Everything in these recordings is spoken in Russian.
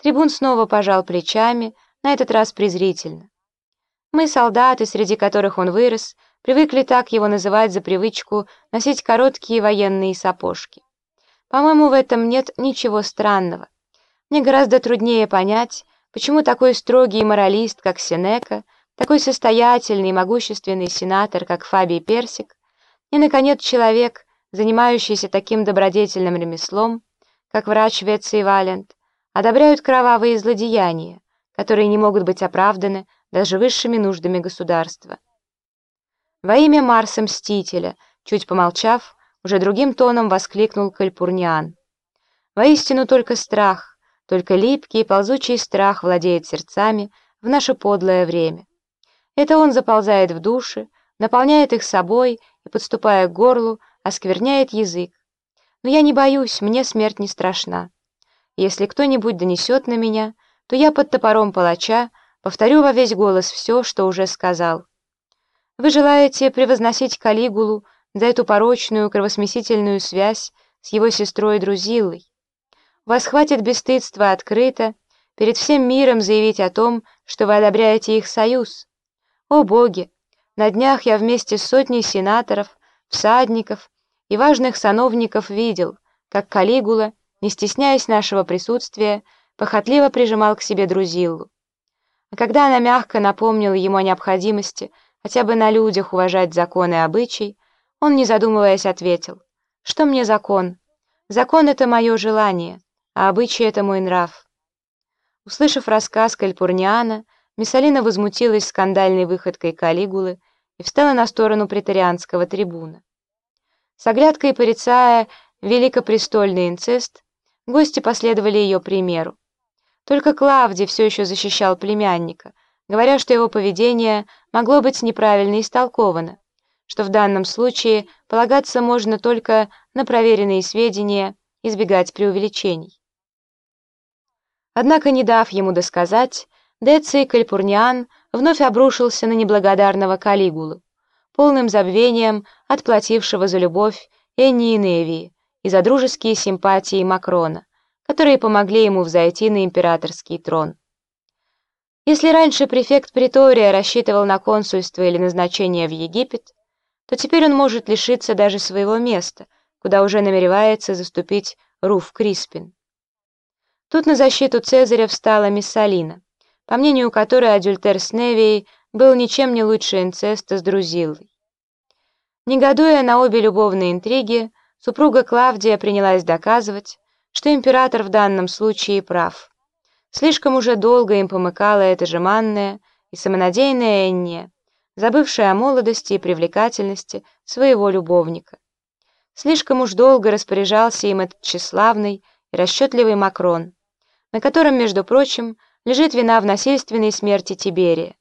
Трибун снова пожал плечами, на этот раз презрительно. Мы, солдаты, среди которых он вырос, привыкли так его называть за привычку носить короткие военные сапожки. По-моему, в этом нет ничего странного. Мне гораздо труднее понять, почему такой строгий моралист, как Сенека, такой состоятельный и могущественный сенатор, как Фабий Персик, и, наконец, человек, занимающийся таким добродетельным ремеслом, как врач Веций Валент, одобряют кровавые злодеяния, которые не могут быть оправданы даже высшими нуждами государства. Во имя Марса Мстителя, чуть помолчав, уже другим тоном воскликнул Кальпурниан. Воистину только страх, только липкий и ползучий страх владеет сердцами в наше подлое время. Это он заползает в души, наполняет их собой и, подступая к горлу, оскверняет язык. Но я не боюсь, мне смерть не страшна. Если кто-нибудь донесет на меня, то я под топором палача повторю во весь голос все, что уже сказал. Вы желаете превозносить Калигулу за эту порочную кровосмесительную связь с его сестрой Друзиллой. У вас хватит бесстыдства открыто перед всем миром заявить о том, что вы одобряете их союз. О боги! На днях я вместе с сотней сенаторов, всадников и важных сановников видел, как Калигула, не стесняясь нашего присутствия, похотливо прижимал к себе Друзиллу. А когда она мягко напомнила ему о необходимости хотя бы на людях уважать законы и обычай, он, не задумываясь, ответил, «Что мне закон? Закон — это мое желание, а обычай — это мой нрав». Услышав рассказ Кальпурниана, Миссалина возмутилась скандальной выходкой Калигулы и встала на сторону претарианского трибуна. С оглядкой порицая великопрестольный инцест, гости последовали ее примеру. Только Клавдий все еще защищал племянника, говоря, что его поведение могло быть неправильно истолковано, что в данном случае полагаться можно только на проверенные сведения, избегать преувеличений. Однако, не дав ему досказать, Деций Кальпурниан вновь обрушился на неблагодарного Калигулу, полным забвением отплатившего за любовь Энни и Невии и за дружеские симпатии Макрона, которые помогли ему взойти на императорский трон. Если раньше префект Притория рассчитывал на консульство или назначение в Египет, то теперь он может лишиться даже своего места, куда уже намеревается заступить Руф Криспин. Тут на защиту Цезаря встала Миссалина, по мнению которой адюльтер с Невией был ничем не лучше инцеста с Друзиллой. Негодуя на обе любовные интриги, супруга Клавдия принялась доказывать, что император в данном случае прав. Слишком уже долго им помыкала эта жеманная и самонадеянная Энния, забывшая о молодости и привлекательности своего любовника. Слишком уж долго распоряжался им этот тщеславный и расчетливый Макрон, на котором, между прочим, лежит вина в насильственной смерти Тиберия.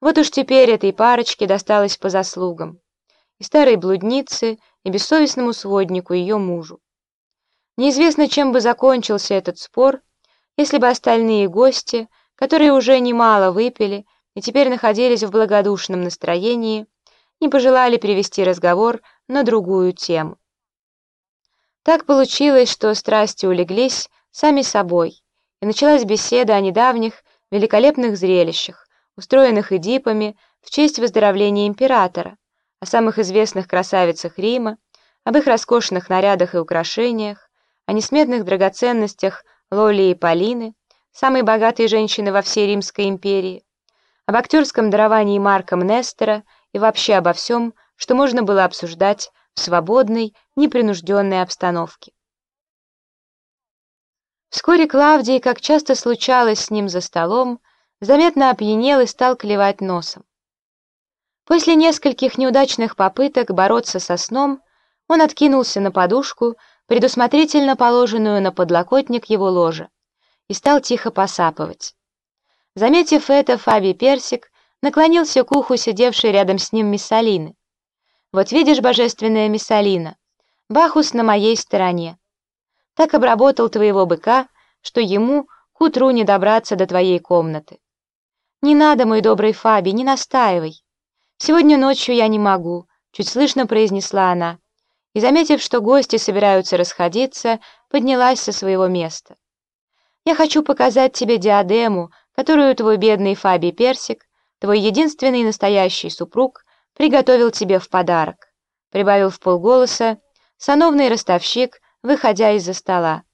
Вот уж теперь этой парочке досталось по заслугам, и старой блуднице, и бессовестному своднику, ее мужу. Неизвестно, чем бы закончился этот спор, если бы остальные гости, которые уже немало выпили и теперь находились в благодушном настроении, не пожелали перевести разговор на другую тему. Так получилось, что страсти улеглись сами собой, и началась беседа о недавних великолепных зрелищах, устроенных Эдипами в честь выздоровления императора, о самых известных красавицах Рима, об их роскошных нарядах и украшениях, о несметных драгоценностях Лоли и Полины, самой богатой женщины во всей Римской империи, об актерском даровании Марка Мнестера и вообще обо всем, что можно было обсуждать в свободной, непринужденной обстановке. Вскоре Клавдий, как часто случалось с ним за столом, заметно опьянел и стал клевать носом. После нескольких неудачных попыток бороться со сном, он откинулся на подушку, предусмотрительно положенную на подлокотник его ложа, и стал тихо посапывать. Заметив это, Фаби Персик наклонился к уху сидевшей рядом с ним Миссалины. «Вот видишь, божественная Миссалина, Бахус на моей стороне. Так обработал твоего быка, что ему к утру не добраться до твоей комнаты. Не надо, мой добрый Фаби, не настаивай. Сегодня ночью я не могу», — чуть слышно произнесла она и, заметив, что гости собираются расходиться, поднялась со своего места. Я хочу показать тебе диадему, которую твой бедный Фаби Персик, твой единственный настоящий супруг, приготовил тебе в подарок», прибавил в полголоса сановный ростовщик, выходя из-за стола.